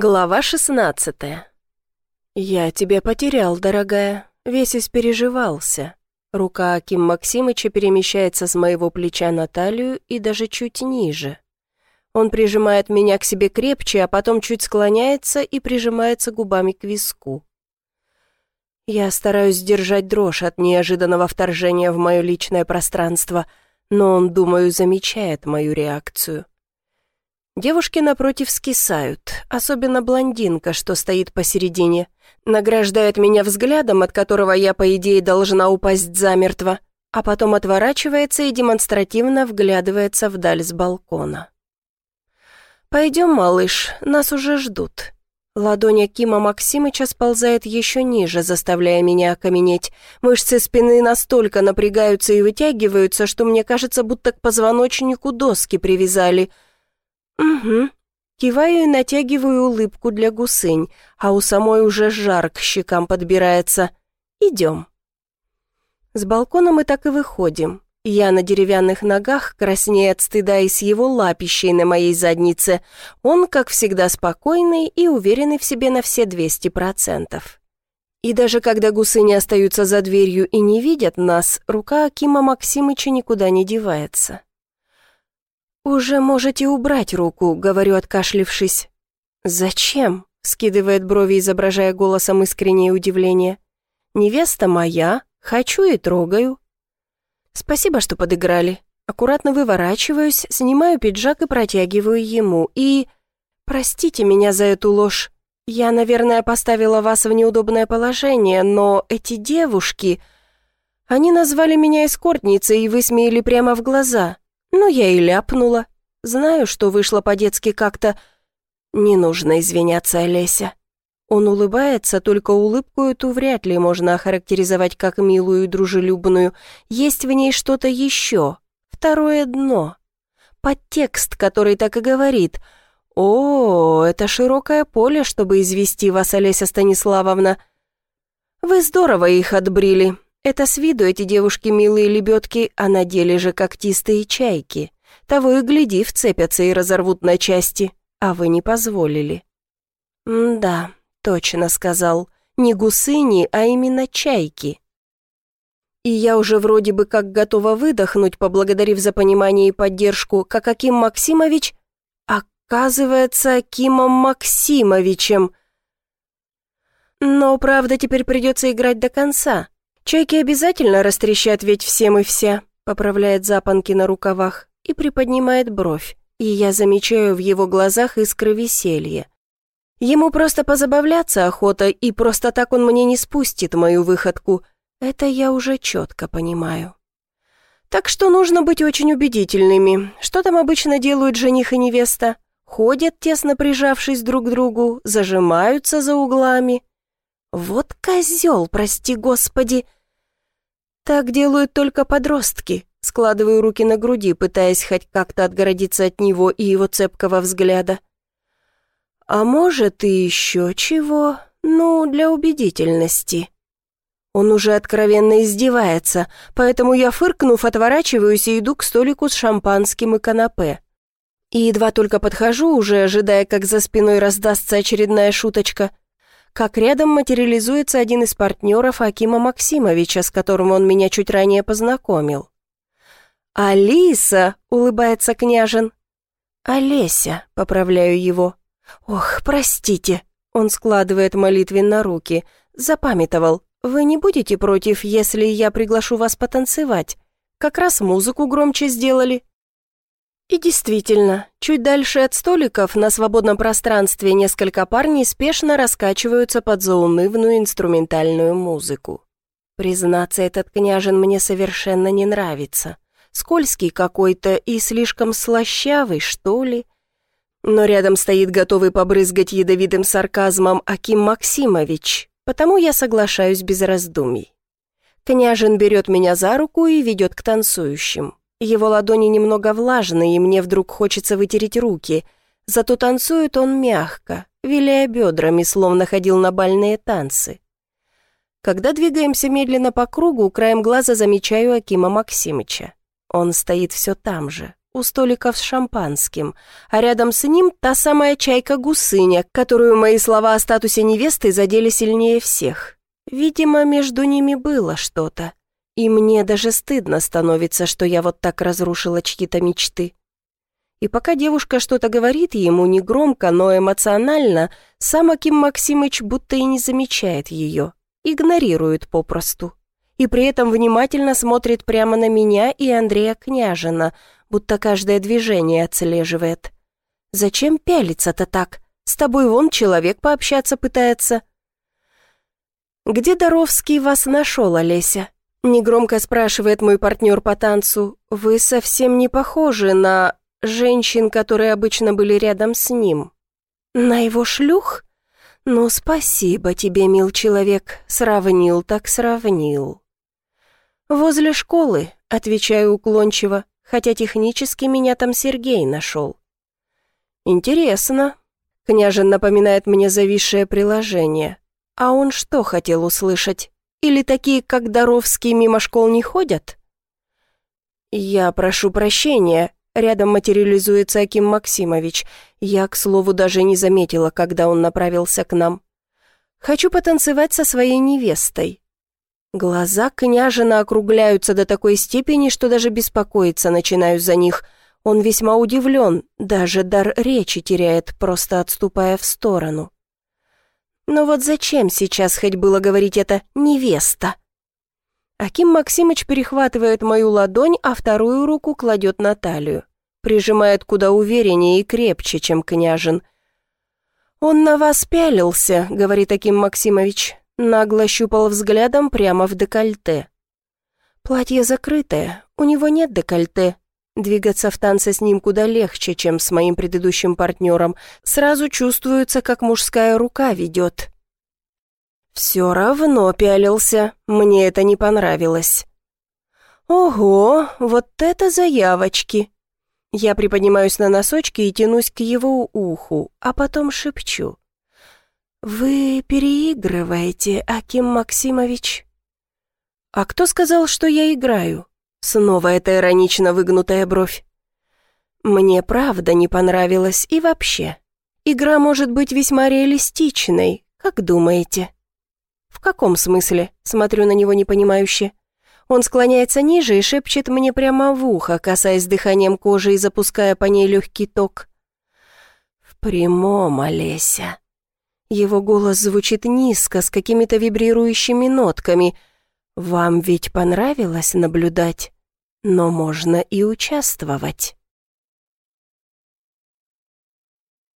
Глава шестнадцатая. «Я тебя потерял, дорогая, весь испереживался». Рука Аким Максимыча перемещается с моего плеча на талию и даже чуть ниже. Он прижимает меня к себе крепче, а потом чуть склоняется и прижимается губами к виску. Я стараюсь сдержать дрожь от неожиданного вторжения в мое личное пространство, но он, думаю, замечает мою реакцию. Девушки напротив скисают, особенно блондинка, что стоит посередине. Награждает меня взглядом, от которого я, по идее, должна упасть замертво, а потом отворачивается и демонстративно вглядывается вдаль с балкона. «Пойдем, малыш, нас уже ждут». Ладонь Акима Максимыча сползает еще ниже, заставляя меня окаменеть. Мышцы спины настолько напрягаются и вытягиваются, что мне кажется, будто к позвоночнику доски привязали – «Угу». Киваю и натягиваю улыбку для гусынь, а у самой уже жар к щекам подбирается. «Идем». С балкона мы так и выходим. Я на деревянных ногах, краснея от стыда и с его лапищей на моей заднице. Он, как всегда, спокойный и уверенный в себе на все 200%. И даже когда гусыни остаются за дверью и не видят нас, рука Акима Максимыча никуда не девается. «Уже можете убрать руку», — говорю, откашлившись. «Зачем?» — скидывает брови, изображая голосом искреннее удивление. «Невеста моя, хочу и трогаю». «Спасибо, что подыграли». Аккуратно выворачиваюсь, снимаю пиджак и протягиваю ему. И... Простите меня за эту ложь. Я, наверное, поставила вас в неудобное положение, но эти девушки... Они назвали меня эскортницей и высмеяли прямо в глаза. Ну, я и ляпнула. Знаю, что вышло по-детски как-то. Не нужно извиняться, Олеся. Он улыбается, только улыбку эту вряд ли можно охарактеризовать как милую и дружелюбную. Есть в ней что-то еще. Второе дно. Подтекст, который так и говорит. «О, это широкое поле, чтобы извести вас, Олеся Станиславовна. Вы здорово их отбрили. Это с виду эти девушки милые лебедки, а на деле же когтистые чайки. Того и гляди, вцепятся и разорвут на части, а вы не позволили». «Да, точно сказал. Не гусыни, а именно чайки». И я уже вроде бы как готова выдохнуть, поблагодарив за понимание и поддержку, как Аким Максимович оказывается Акимом Максимовичем. Но, правда, теперь придется играть до конца. «Чайки обязательно растрещат ведь всем и вся», поправляет запонки на рукавах и приподнимает бровь, и я замечаю в его глазах искры веселья. Ему просто позабавляться охота, и просто так он мне не спустит мою выходку. Это я уже четко понимаю. Так что нужно быть очень убедительными. Что там обычно делают жених и невеста? Ходят, тесно прижавшись друг к другу, зажимаются за углами. Вот козел, прости господи! «Так делают только подростки», складываю руки на груди, пытаясь хоть как-то отгородиться от него и его цепкого взгляда. «А может, и еще чего? Ну, для убедительности». Он уже откровенно издевается, поэтому я, фыркнув, отворачиваюсь и иду к столику с шампанским и канапе. И едва только подхожу, уже ожидая, как за спиной раздастся очередная шуточка, как рядом материализуется один из партнеров Акима Максимовича, с которым он меня чуть ранее познакомил. «Алиса!» — улыбается княжин. «Олеся!» — поправляю его. «Ох, простите!» — он складывает молитвенно руки. «Запамятовал. Вы не будете против, если я приглашу вас потанцевать? Как раз музыку громче сделали». И действительно, чуть дальше от столиков на свободном пространстве несколько пар неспешно раскачиваются под заунывную инструментальную музыку. Признаться, этот княжин мне совершенно не нравится. Скользкий какой-то и слишком слащавый, что ли. Но рядом стоит готовый побрызгать ядовитым сарказмом Аким Максимович, потому я соглашаюсь без раздумий. Княжин берет меня за руку и ведет к танцующим. Его ладони немного влажные, и мне вдруг хочется вытереть руки. Зато танцует он мягко, виляя бедрами, словно ходил на бальные танцы. Когда двигаемся медленно по кругу, краем глаза замечаю Акима Максимыча. Он стоит все там же, у столиков с шампанским, а рядом с ним та самая чайка-гусыня, которую мои слова о статусе невесты задели сильнее всех. Видимо, между ними было что-то. И мне даже стыдно становится, что я вот так разрушила чьи-то мечты. И пока девушка что-то говорит ему негромко, но эмоционально, сам Аким Максимыч будто и не замечает ее, игнорирует попросту. И при этом внимательно смотрит прямо на меня и Андрея Княжина, будто каждое движение отслеживает. «Зачем пялиться-то так? С тобой вон человек пообщаться пытается». «Где Доровский вас нашел, Олеся?» Негромко спрашивает мой партнер по танцу. «Вы совсем не похожи на женщин, которые обычно были рядом с ним». «На его шлюх?» «Ну, спасибо тебе, мил человек. Сравнил так сравнил». «Возле школы», — отвечаю уклончиво, хотя технически меня там Сергей нашел. «Интересно». Княжин напоминает мне зависшее приложение. А он что хотел услышать? Или такие, как Доровский, мимо школ не ходят? «Я прошу прощения», — рядом материализуется Аким Максимович. Я, к слову, даже не заметила, когда он направился к нам. «Хочу потанцевать со своей невестой». Глаза княжина округляются до такой степени, что даже беспокоиться начинаю за них. Он весьма удивлен, даже дар речи теряет, просто отступая в сторону. Но вот зачем сейчас хоть было говорить это «невеста»? Аким Максимыч перехватывает мою ладонь, а вторую руку кладет на талию. Прижимает куда увереннее и крепче, чем княжин. «Он на вас пялился», — говорит Аким Максимович. Нагло щупал взглядом прямо в декольте. Платье закрытое, у него нет декольте, Двигаться в танце с ним куда легче, чем с моим предыдущим партнером. Сразу чувствуется, как мужская рука ведет. Все равно пялился, мне это не понравилось. Ого, вот это заявочки. Я приподнимаюсь на носочки и тянусь к его уху, а потом шепчу. «Вы переигрываете, Аким Максимович?» «А кто сказал, что я играю?» Снова эта иронично выгнутая бровь. Мне правда не понравилось и вообще. Игра может быть весьма реалистичной, как думаете? В каком смысле? Смотрю на него непонимающе. Он склоняется ниже и шепчет мне прямо в ухо, касаясь дыханием кожи и запуская по ней легкий ток. В прямом, Олеся. Его голос звучит низко, с какими-то вибрирующими нотками — вам ведь понравилось наблюдать, но можно и участвовать.